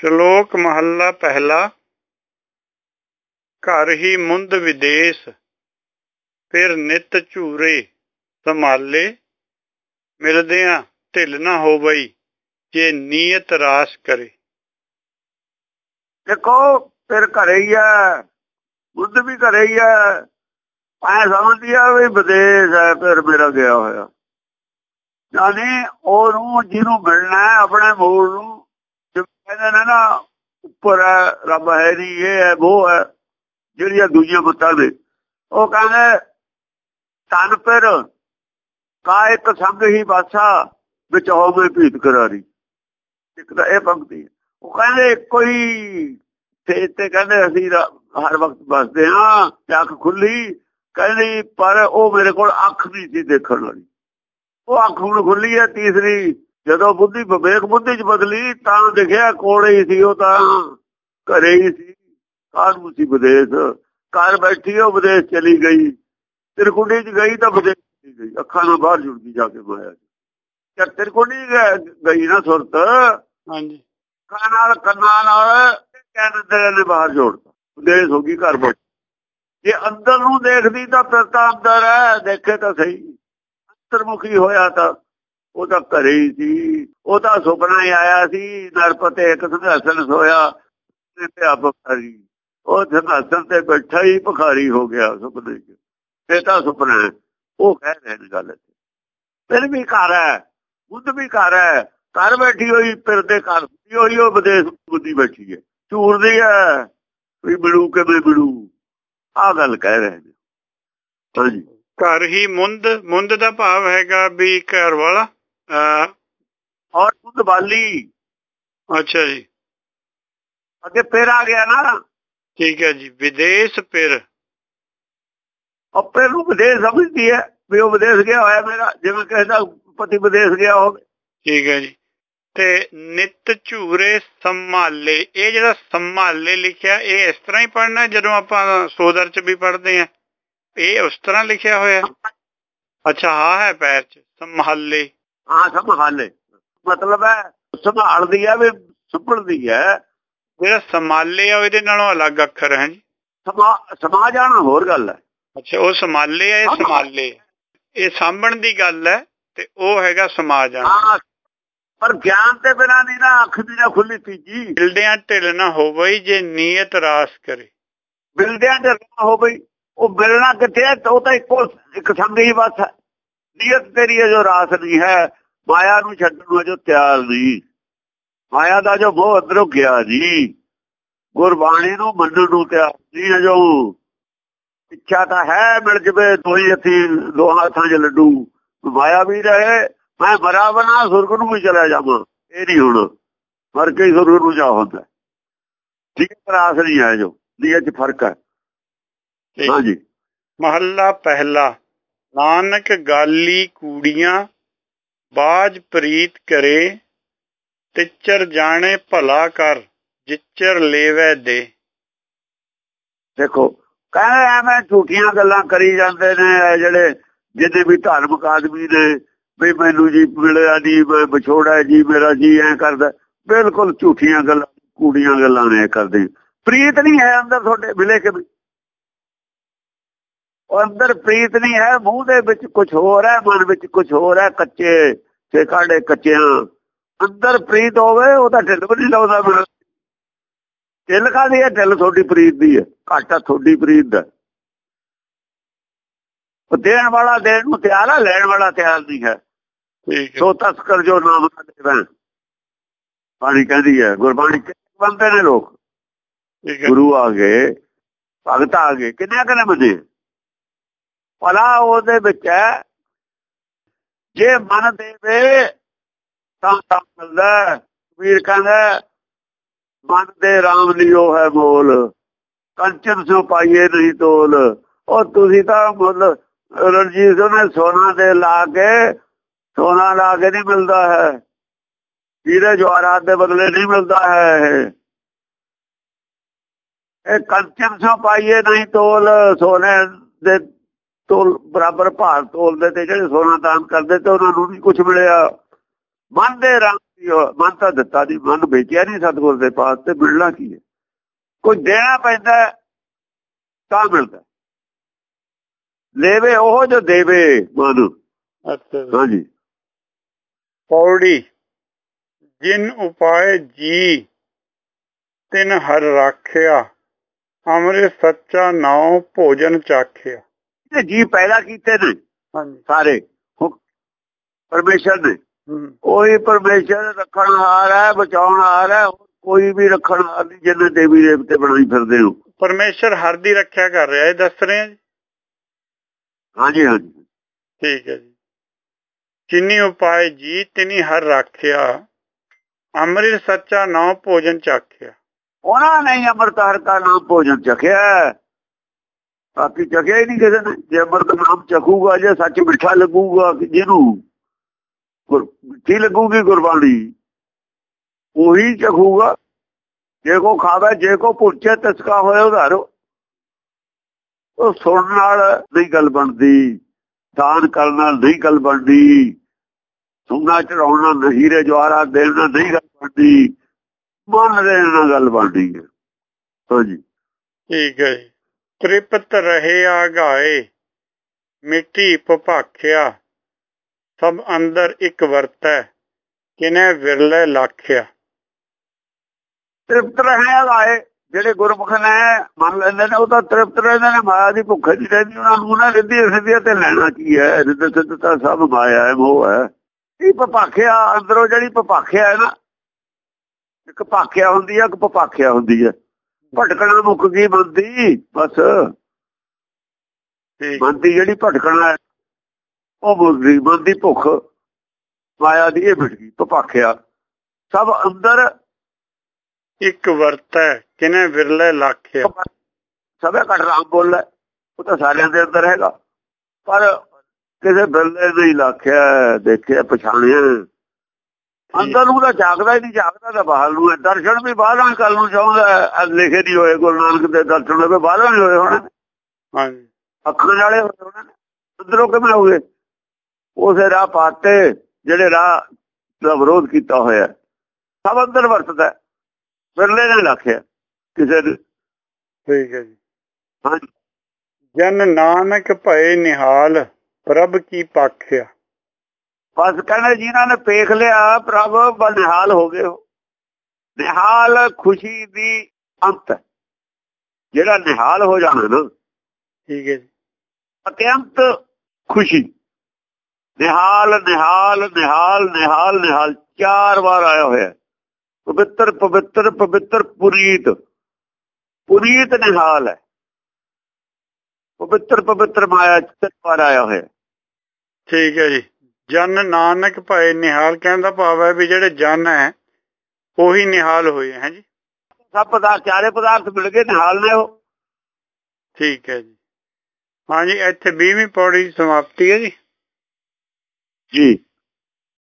ਸ਼ਲੋਕ ਮਹੱਲਾ ਪਹਿਲਾ। ਘਰ ਹੀ ਮੁੰਦ ਵਿਦੇਸ਼, ਫਿਰ ਨਿਤ ਝੂਰੇ ਸੰਭਾਲੇ। ਮਿਲਦਿਆਂ ਢਿੱਲ ਨਾ ਹੋਵਈ, ਜੇ ਨੀਅਤ ਰਾਸ ਕਰੇ। ਦੇਖੋ, ਫਿਰ ਘਰੇ ਹੀ ਆ, ਬੁੱਧ ਵੀ ਘਰੇ ਹੀ ਆ। ਐ ਸਮਝਦੀ ਆ ਵੀ ਵਿਦੇਸ਼ ਹੈ, ਫਿਰ ਮੇਰਾ ਗਿਆ ਹੋਇਆ। ਜਾਨੀ ਉਹਨੂੰ ਜਿਹਨੂੰ ਮਿਲਣਾ ਆਪਣੇ ਮੂਲ ਨੂੰ ਕਹਿੰਦੇ ਨੇ ਨਾ ਉੱਪਰ ਹੈ, ਰੱਬ ਹੈ ਨਹੀਂ ਇਹ ਹੈ, ਉਹ ਹੈ, ਜਿਹੜੀਆਂ ਦੂਜੀਆਂ ਬੁੱਤਾਂ ਨੇ ਉਹ ਕਹਿੰਦੇ ਤਨ ਪਰ ਕਾ ਇੱਕ ਸੰਗ ਹੀ ਬਾਸਾ, ਵਿੱਚ ਹੋਵੇ ਭੀਤ ਕਰਾਰੀ। ਇੱਕ ਤਾਂ ਇਹ ਪੰਕਤੀ ਉਹ ਕਹਿੰਦੇ ਕੋਈ ਤੇ ਤੇ ਕਹਿੰਦੇ, ਅਸੀਂ ਹਰ ਵਕਤ ਬਸਦੇ ਹਾਂ, ਤੇ ਅੱਖ ਖੁੱਲੀ ਕਹਿੰਦੀ, ਪਰ ਉਹ ਮੇਰੇ ਕੋਲ ਅੱਖ ਨਹੀਂ ਸੀ ਦੇਖਣ ਵਾਲੀ। ਉਹ ਅੱਖ ਹੁਣ ਖੁੱਲੀ ਹੈ, ਤੀਸਰੀ ਜਦੋਂ ਬੁੱਧੀ ਵਿਵੇਕ ਬੁੱਧੀ ਚ ਬਦਲੀ ਤਾਂ ਦਿਖਿਆ ਕੋਲੇ ਹੀ ਸੀ ਉਹ ਤਾਂ ਘਰੇ ਹੀ ਸੀ। ਕਾਹਨੂੰ ਸੀ ਵਿਦੇਸ਼। ਘਰ ਬੈਠੀ ਉਹ ਵਿਦੇਸ਼ ਚਲੀ ਗਈ। ਤਿਰਕੁੰਡੀ ਚ ਗਈ ਤਾਂ ਵਿਦੇਸ਼ ਚਲੀ ਗਈ। ਅੱਖਾਂ ਨਾਲ ਬਾਹਰ ਜੁੜ ਗਈ ਜਾ ਕੇ ਮਾਇਆ ਚ। ਤਿਰਕੁੰਡੀ ਗਈ ਨਾ ਸੁਰਤ। ਹਾਂਜੀ। ਅੱਖਾਂ ਨਾਲ ਕੰਨਾਂ ਨਾਲ ਕਹਿੰਦੇ ਨੇ ਬਾਹਰ ਜੋੜਤਾ। ਵਿਦੇਸ਼ ਹੋ ਗਈ ਘਰ ਬੈਠ। ਜੇ ਅੰਦਰ ਨੂੰ ਦੇਖਦੀ ਤਾਂ ਫਿਰ ਤਾਂ ਅੰਦਰ ਹੈ ਦੇਖੇ ਤਾਂ ਸਹੀ। ਅੰਤਰਮੁਖੀ ਹੋਇਆ ਤਾਂ। ਉਹ ਤਾਂ ਘਰੇ ਹੀ ਸੀ। ਉਹ ਤਾਂ ਸੁਪਨਾ ਹੀ ਆਇਆ ਸੀ, ਨਰਪਤੇ ਇੱਕ ਸੰਘਾਸਨ ਸੋਇਆ ਤੇ ਆਪ ਭਖਾਰੀ। ਉਹ ਸੰਘਾਸਨ ਤੇ ਬੈਠਾ ਹੀ ਭਖਾਰੀ ਹੋ ਗਿਆ ਸੁਪਨੇ 'ਚ। ਇਹ ਤਾਂ ਸੁਪਨਾ ਹੈ। ਉਹ ਕਹਿ ਰਹੇ ਨੇ ਗੱਲ ਫਿਰ ਵੀ ਘਰ ਹੈ। ਬੁੱਧ ਵੀ ਘਰ ਹੈ। ਘਰ ਬੈਠੀ ਹੋਈ, ਫਿਰ ਦੇ ਘਰ ਹੋਈ, ਉਹ ਵਿਦੇਸ਼ ਬੁੱਧੀ ਬੈਠੀ ਹੈ। ਝੂਰਦੀ ਹੈ। ਵੀ ਮਿਲੂ ਕਿਵੇਂ ਮਿਲੂ। ਆ ਗੱਲ ਕਹਿ ਰਹੇ ਨੇ। ਹਾਂਜੀ। ਘਰ ਹੀ ਮੁੰਦ ਮੁੰਦ ਦਾ ਭਾਵ ਹੈਗਾ ਵੀ ਘਰ ਵਾਲਾ। ਔਰ ਬੁੱਧ ਵਾਲੀ ਅੱਛਾ ਜੀ ਅੱਗੇ ਫਿਰ ਆ ਗਿਆ ਨਾ ਠੀਕ ਹੈ ਜੀ ਵਿਦੇਸ਼ ਫਿਰ ਆਪੇ ਨੂੰ ਵਿਦੇਸ਼ ਸਮਝਦੀ ਹੈ ਵੀ ਉਹ ਵਿਦੇਸ਼ ਗਿਆ ਹੋਇਆ ਮੇਰਾ ਜਿਵੇਂ ਕਹਿੰਦਾ ਪਤੀ ਵਿਦੇਸ਼ ਗਿਆ ਹੋਵੇ ਠੀਕ ਹੈ ਜੀ ਤੇ ਨਿਤ ਝੂਰੇ ਸੰਭਾਲੇ ਇਹ ਜਿਹੜਾ ਸੰਭਾਲੇ ਲਿਖਿਆ ਇਹ ਇਸ ਤਰ੍ਹਾਂ ਹੀ ਪੜਨਾ ਜਦੋਂ ਆਪਾਂ ਸੋਦਰ ਚ ਵੀ ਪੜਦੇ ਆ ਇਹ ਉਸ ਤਰ੍ਹਾਂ ਲਿਖਿਆ ਹੋਇਆ ਅੱਛਾ ਹਾਂ ਹੈ ਪੈਰ ਚ ਸੰਭਾਲੇ ਹਾਂ ਸੰਭਾਲੇ ਮਤਲਬ ਹੈ ਸੰਭਾਲਦੀ ਹੈ ਵੀ ਸੁਪੜਦੀ ਹੈ ਜਿਹੜਾ ਸੰਭਾਲੇ ਆ ਇਹਦੇ ਨਾਲੋਂ ਅਲੱਗ ਅੱਖਰ ਹੈ ਜੀ। ਸਮਾ ਜਾਣਾ ਹੋਰ ਗੱਲ ਹੈ। ਅੱਛਾ ਉਹ ਸੰਭਾਲੇ ਆ ਇਹ ਸੰਭਾਲੇ ਇਹ ਸਾਂਭਣ ਦੀ ਗੱਲ ਹੈ ਤੇ ਉਹ ਹੈਗਾ ਸਮਾ ਜਾਣਾ ਹਾਂ। ਪਰ ਗਿਆਨ ਤੇ ਬਿਨਾ ਨਹੀਂ ਨਾ ਅੱਖ ਦੀ ਨਾ ਖੁੱਲੀ ਤੀਜੀ। ਮਿਲਦਿਆਂ ਢਿੱਲ ਨਾ ਹੋਵਈ ਜੇ ਨੀਅਤ ਰਾਸ ਕਰੇ। ਮਿਲਦਿਆਂ ਢਿੱਲ ਨਾ ਹੋਵਈ ਉਹ ਮਿਲਣਾ ਕਿੱਥੇ ਉਹ ਤਾਂ ਇੱਕੋ ਇੱਕ ਸੰਗ ਹੀ। ਬਸ ਨੀਅਤ ਤੇਰੀ ਜੋ ਰਾਸ ਨਹੀਂ ਹੈ। ਮਾਇਆ ਨੂੰ ਛੱਡਣ ਨੂੰ ਜੋ ਤਿਆਰ ਨਹੀਂ। ਮਾਇਆ ਦਾ ਜੋ ਮੋਹ ਅੰਦਰੋਂ ਗਿਆ ਜੀ ਗੁਰਬਾਣੀ ਨੂੰ ਮੰਨਣ ਨੂੰ ਤਿਆਰ ਨਹੀਂ ਜੋ। ਇੱਛਾ ਤਾਂ ਹੈ ਮਿਲ ਜਵੇ ਦੋਈ ਹੱਥੀ ਦੋਹਾਂ ਹੱਥਾਂ 'ਚ ਲੱਡੂ। ਮਾਇਆ ਵੀ ਰਹੇ ਮੈਂ ਮਰਾ ਬਣਾ ਸੁਰਗ ਨੂੰ ਵੀ ਚਲਾ ਜਾਵਾਂ। ਇਹ ਨਹੀਂ ਹੁਣ ਮਰ ਕੇ ਸੁਰਗ ਨੂੰ ਜਾ ਹੁੰਦਾ। ਠੀਕ ਰਾਸ ਨਹੀਂ ਹੈ ਜੋ ਦੀਆਂ 'ਚ ਫ਼ਰਕ ਹੈ। ਹਾਂਜੀ। ਮਹੱਲਾ ਪਹਿਲਾ ਨਾਨਕ ਗਾਲੀ ਕੂੜੀਆਂ ਬਾਜ ਪ੍ਰੀਤ ਕਰੇ, ਤਿੱਚਰ ਜਾਣੇ ਭਲਾ ਕਰ, ਜਿੱਚਰ ਲੇਵੇ ਦੇ। ਦੇਖੋ, ਕਹਿੰਦੇ ਐਵੇਂ ਝੂਠੀਆਂ ਗੱਲਾਂ ਕਰੀ ਜਾਂਦੇ ਨੇ ਜਿਹੜੇ ਜਿਹਦੇ ਵੀ ਧਾਰਮਿਕ ਆਦਮੀ ਨੇ, ਵੀ ਮੈਨੂੰ ਜੀ ਮਿਲਿਆ ਜੀ ਵਿਛੋੜਾ ਜੀ, ਮੇਰਾ ਜੀ ਐ ਕਰਦਾ। ਬਿਲਕੁਲ ਝੂਠੀਆਂ ਗੱਲਾਂ, ਕੂੜੀਆਂ ਗੱਲਾਂ ਨੇ ਕਰਦੇ। ਪ੍ਰੀਤ ਨਹੀਂ ਹੈ ਅੰਦਰ ਤੁਹਾਡੇ, ਮਿਲੇ ਕਿ ਉਹ ਅੰਦਰ ਪ੍ਰੀਤ ਨਹੀਂ ਹੈ ਮੂੰਹ ਦੇ ਵਿੱਚ ਕੁਝ ਹੋਰ ਹੈ ਮਨ ਵਿੱਚ ਕੁਝ ਹੋਰ ਹੈ ਕੱਚੇ ਤੇ ਕਾੜੇ ਕੱਚਿਆਂ। ਅੰਦਰ ਪ੍ਰੀਤ ਹੋਵੇ ਉਹ ਤਾਂ ਢਿੱਲ ਵੀ ਨਹੀਂ ਲਾਉਂਦਾ ਮੇਰਾ ਢਿੱਲ ਕਾਦੀ ਹੈ? ਢਿੱਲ ਤੁਹਾਡੀ ਪ੍ਰੀਤ ਦੀ ਹੈ। ਘਾਟਾ ਤੁਹਾਡੀ ਪ੍ਰੀਤ ਦਾ। ਉਹ ਦੇਣ ਵਾਲਾ ਦੇਣ ਨੂੰ ਤਿਆਰ ਹੈ ਲੈਣ ਵਾਲਾ ਤਿਆਰ ਨਹੀਂ ਹੈ। ਠੀਕ ਹੈ। ਸੋ ਤਸਕਰ ਜੋ ਨਾਮ ਦੇਵਨ ਬਾਣੀ ਕਹਿੰਦੀ ਹੈ ਗੁਰਬਾਣੀ ਬੰਦੇ ਨੇ ਲੋਕ? ਗੁਰੂ ਆ ਗਏ ਭਗਤ ਆ ਗਏ। ਕਿੰਨੇ ਕਿੰਨੇ ਬੰਦੇ? ਭਲਾ ਉਹਦੇ ਵਿੱਚ ਹੈ। ਜੇ ਮਨ ਦੇਵੇ ਤਾਂ ਤਾਂ ਮਿਲਦਾ ਵੀਰ ਕਹਿੰਦਾ ਮਨ ਦੇ RAM ਲਿਓ ਹੈ ਮੋਲ। ਕੰਚਨ ਸੋ ਪਾਈਏ ਨਹੀਂ ਤੋਲ। ਉਹ ਤੁਸੀਂ ਤਾਂ ਮੁੱਲ, ਰਣਜੀਤ ਨੇ ਸੋਨਾ ਦੇ ਲਾ ਕੇ, ਸੋਨਾ ਲਾ ਕੇ ਨਹੀਂ ਮਿਲਦਾ ਹੈ। ਵੀਰੇ ਜਵਾਰਾਤ ਦੇ ਬਦਲੇ ਨਹੀਂ ਮਿਲਦਾ ਹੈ ਇਹ। ਕੰਚਨ ਸੋ ਪਾਈਏ ਨਹੀਂ ਤੋਲ, ਸੋਨੇ ਦੇ ਤੋਲ ਬਰਾਬਰ ਭਾਰ ਤੋਲਦੇ ਤੇ ਜਿਹੜੇ ਸੋਨਾ ਦਾਨ ਕਰਦੇ ਤੇ ਉਹਨਾਂ ਨੂੰ ਨਹੀਂ ਕੁਝ ਮਿਲਿਆ। ਮਨ ਦੇ ਰੰਗ ਮਨ ਤਾਂ ਦਿੱਤਾ ਨਹੀਂ ਮਨ ਵੇਚਿਆ ਨਹੀਂ ਸਤਗੁਰ ਦੇ ਪਾਸ ਤੇ ਮਿਲਣਾ ਕੀ ਹੈ? ਕੋਈ ਦੇਣਾ ਪੈਂਦਾ ਤਾਂ ਮਿਲਦਾ ਲੈਵੇ ਉਹ ਜੋ ਦੇਵੇ ਮਨ। ਹਾਂਜੀ। ਪੌੜੀ ਜਿਨ ਉਪਾਏ ਜੀ ਤਿਨ ਹਰ ਰਾਖਿਆ ਅੰਮ੍ਰਿਤ ਸੱਚਾ ਨਾਉ ਭੋਜਨ ਚਾਖਿਆ। ਇਹ ਜੀ ਪੈਦਾ ਕੀਤੇ ਨੇ। ਹਾਂਜੀ। ਸਾਰੇ। ਹੁ- ਪਰਮੇਸ਼ਰ ਨੇ। ਹੂੰ। ਉਹੀ ਪਰਮੇਸ਼ਰ ਰੱਖਣ ਹਾਰ ਹੈ ਬਚਾਉਣ ਹਾਰ ਹੈ ਕੋਈ ਵੀ ਰੱਖਣ ਹਾਰ ਨਹੀਂ ਜਿੰਨੇ ਦੇਵੀ ਦੇਵਤੇ ਬਣਾਈ ਫਿਰਦੇ ਹੋ। ਪਰਮੇਸ਼ਰ ਹਰ ਦੀ ਰੱਖਿਆ ਕਰ ਰਿਹਾ ਇਹ ਦੱਸ ਰਹੇ ਜੀ? ਹਾਂਜੀ ਹਾਂਜੀ। ਠੀਕ ਹੈ ਜੀ। ਜਿਨੀ ਉਪਾਏ ਜੀ ਤਿਨੀ ਹਰ ਰਾਖਿਆ। ਅੰਮ੍ਰਿਤ ਸੱਚਾ ਨਾਉ ਭੋਜਨ ਚਾਖਿਆ ਉਹਨਾਂ ਨੇ ਹੀ ਅੰਮ੍ਰਿਤ ਹਰ ਕਾ ਨਾਮ ਭੋਜਨ ਚਖਿਆ ਹੈ। ਬਾਕੀ ਚਖਿਆ ਹੀ ਨਹੀਂ ਕਿਸੇ ਨੇ। ਜੇ ਅੰਮ੍ਰਿਤ ਨਾਮ ਚਖੂਗਾ ਜੇ ਸੱਚ ਮਿੱਠਾ ਲੱਗੂਗਾ ਜਿਹਨੂੰ ਮਿੱਠੀ ਲੱਗੂਗੀ ਗੁਰਬਾਣੀ, ਉਹੀ ਚਖੂਗਾ ਜੇ ਕੋ ਖਾਵੇ, ਜੇ ਕੋ ਪੁੱਛੇ, ਤਸਕਾ ਹੋਏ ਉਧਾਰੋ ਉਹ ਸੁਣਨ ਨਾਲ ਨਹੀਂ ਗੱਲ ਬਣਦੀ, ਦਾਨ ਕਰਨ ਨਾਲ ਨਹੀਂ ਗੱਲ ਬਣਦੀ, ਸੁਣਨਾ, ਚੜਾਉਣ ਨਾਲ ਨਹੀਂ ਰੇ ਜਵਾਰਾ ਦੇਣ ਨਾਲ ਨਹੀਂ ਗੱਲ ਬਣਦੀ, ਮਨ ਦੇ ਨਾਲ ਗੱਲ ਬਣਦੀ ਹੈ। ਹਾਂਜੀ। ਠੀਕ ਹੈ ਜੀ। ਤ੍ਰਿਪਤ ਰਹੇ ਗਾਏ ਮਿੱਟੀ ਭਪਾਖਿਆ ਸਭ ਅੰਦਰ ਇੱਕ ਵਰਤੈ, ਕਿਨੇ ਵਿਰਲੇ ਲਾਖਿਆ। ਤ੍ਰਿਪਤ ਰਹਿਣ ਵਾਲੇ ਜਿਹੜੇ ਗੁਰਮੁਖ ਨੇ ਮੰਨ ਲੈਂਦੇ ਨੇ, ਉਹ ਤਾਂ ਤ੍ਰਿਪਤ ਰਹਿੰਦੇ ਨੇ, ਮਾਇਆ ਦੀ ਭੁੱਖ ਨਹੀਂ ਰਹਿੰਦੀ, ਉਹਨਾਂ ਨੂੰ ਉਹਨਾਂ ਰਿੱਧੀ ਸਿੱਧੀਆਂ ਤੇ ਲੈਣਾ ਕੀ ਹੈ? ਰਿੱਧ ਸਿੱਧਤਾ ਸਭ ਮਾਇਆ ਹੈ, ਮੋਹ ਹੈ। ਇਹ ਪਪਾਖਿਆ ਅੰਦਰੋਂ ਜਿਹੜੀ ਪਪਾਖਿਆ ਹੈ ਨਾ, ਇੱਕ ਭਾਖਿਆ ਹੁੰਦੀ ਹੈ, ਇੱਕ ਪਪਾਖਿਆ ਹੁੰਦੀ ਹੈ। ਭਟਕਣਾ ਮੁੱਕ ਗਈ ਬੰਦੀ ਬਸ। ਠੀਕ। ਬੰਦੀ ਜਿਹੜੀ ਭਟਕਣਾ ਉਹ ਮੁੱਕ ਗਈ ਬੰਦੀ ਭੁੱਖ ਮਾਇਆ ਦੀ ਇਹ ਮਿਟ ਗਈ ਪਪਾਖਿਆ ਸਭ ਅੰਦਰ ਇੱਕ ਵਰਤੈ ਕਿਨੇ ਵਿਰਲੇ ਲਾਖਿਆ ਸਭੇ ਘਟ ਰਾਮ ਬੋਲੇ ਉਹ ਤਾਂ ਸਾਰਿਆਂ ਦੇ ਅੰਦਰ ਹੈਗਾ। ਪਰ ਕਿਸੇ ਬਿਰਲੇ ਨਹੀਂ ਲਾਖਿਆ ਦੇਖਿਆ ਪਛਾਣਿਆ। ਅੰਦਰ ਨੂੰ ਤਾਂ ਜਾਗਦਾ ਹੀ ਨਹੀਂ ਜਾਗਦਾ ਤਾਂ ਬਾਹਰ ਨੂੰ ਹੈ। ਦਰਸ਼ਨ ਵੀ ਬਾਹਰਾਂ ਕੱਲ ਨੂੰ ਚਾਹੁੰਦਾ ਹੈ। ਲਿਖੇ ਨਹੀਂ ਹੋਏ ਗੁਰੂ ਨਾਨਕ ਦੇ ਦਰਸ਼ਨ ਹੋਵੇ ਬਾਹਰਾਂ ਨਹੀਂ ਹੋਏ ਹੋਣੇ। ਹਾਂਜੀ। ਅੱਖਾਂ ਨਾਲੇ ਹੋਏ ਹੋਣੇ। ਕਿਵੇਂ ਹੋ ਉਸੇ ਰਾਹ ਪਾਤੇ ਜਿਹੜੇ ਰਾਹ ਦਾ ਵਿਰੋਧ ਕੀਤਾ ਹੋਇਆ ਹੈ। ਸਭ ਅੰਦਰ ਵਰਤਦਾ ਹੈ। ਬਿਰਲੇ ਨੇ ਲਾਖਿਆ ਕਿਸੇ ਠੀਕ ਹੈ ਜੀ। ਹਾਂਜੀ। ਜਨ ਨਾਨਕ ਭਏ ਨਿਹਾਲ ਪ੍ਰਭ ਕੀ ਪਾਖਿਆ। ਬਸ ਕਹਿੰਦੇ ਜਿਨ੍ਹਾਂ ਨੇ ਪੇਖ ਲਿਆ ਪ੍ਰਭ ਬਨਿਹਾਲ ਹੋ ਗਏ ਹੋ ਨਿਹਾਲ ਖੁਸ਼ੀ ਦੀ ਅੰਤ। ਜਿਹੜਾ ਨਿਹਾਲ ਹੋ ਜਾਣਾ ਨਾ ਠੀਕ ਹੈ ਜੀ ਅਤਿਅੰਤ ਖੁਸ਼ੀ ਨਿਹਾਲ ਨਿਹਾਲ ਨਿਹਾਲ ਨਿਹਾਲ ਨਿਹਾਲ ਚਾਰ ਵਾਰ ਆਇਆ ਹੋਇਆ। ਪਵਿੱਤਰ ਪਵਿੱਤਰ ਪਵਿੱਤਰ ਪੁਰੀਤ ਪੁਰੀਤ ਨਿਹਾਲ ਹੈ ਪਵਿੱਤਰ ਪਵਿੱਤਰ ਮਾਇਆ ਚਾਰ ਵਾਰ ਆਇਆ ਹੋਇਆ। ਠੀਕ ਹੈ ਜੀ ਜਨ ਨਾਨਕ ਭਏ ਨਿਹਾਲ ਕਹਿੰਦਾ ਭਾਵ ਹੈ ਵੀ ਜਿਹੜੇ ਜਨ ਹੈ ਉਹੀ ਨਿਹਾਲ ਹੋਏ ਹੈ ਜੀ। ਸਭ ਪਦਾਰਥ ਚਾਰੇ ਪਦਾਰਥ ਮਿਲ ਗਏ ਨਿਹਾਲ ਨੇ ਉਹ। ਠੀਕ ਹੈ ਜੀ। ਹਾਂਜੀ ਇੱਥੇ 20ਵੀਂ ਪੌੜੀ ਦੀ ਸਮਾਪਤੀ ਹੈ ਜੀ। ਜੀ।